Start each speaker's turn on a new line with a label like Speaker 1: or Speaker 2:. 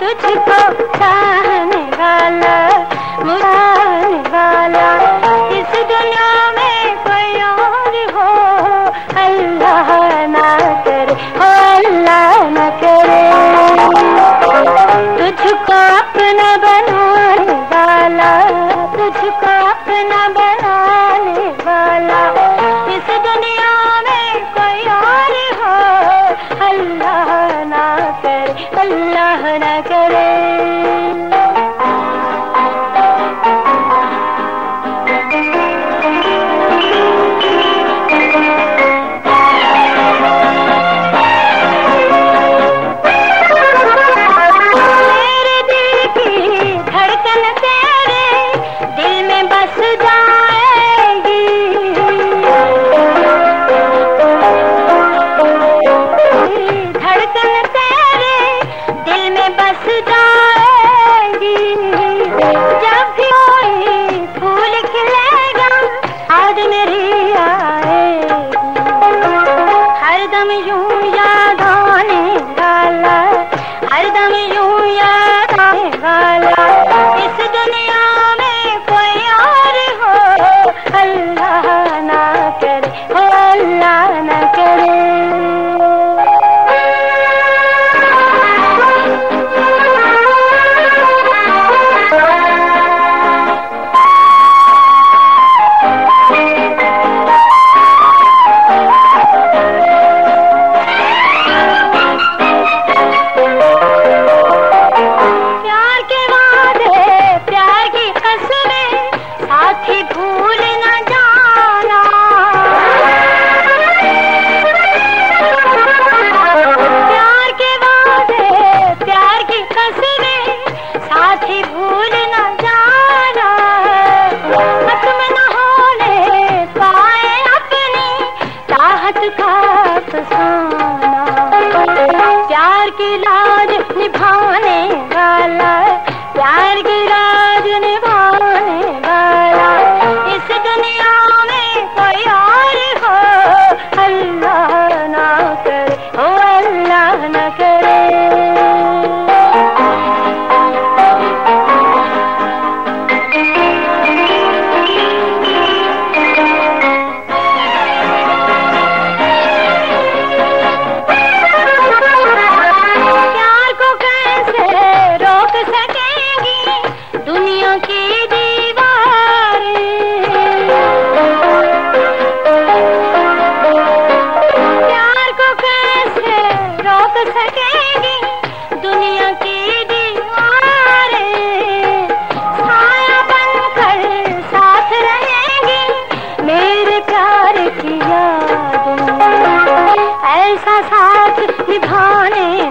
Speaker 1: تجھ کو چاہنے والا مجھے اپنا بنانے والا اس دنیا میں کوئی اور ہو۔ اللہ نہ کرے، اللہ نہ کرے۔ دم یوں یاد آنے والا ہر دم یوں یاد آنے والا۔ اس دنیا میں کوئی اور ہو، اللہ نہ کرے، ہو اللہ۔ پیار کی لاج نبھانے والا پیار کی لاج نبھانے والا اس دنیا میں کوئی اور ہو اللہ نہ کرے ہو اللہ نہ کرے ساتھ نبھانے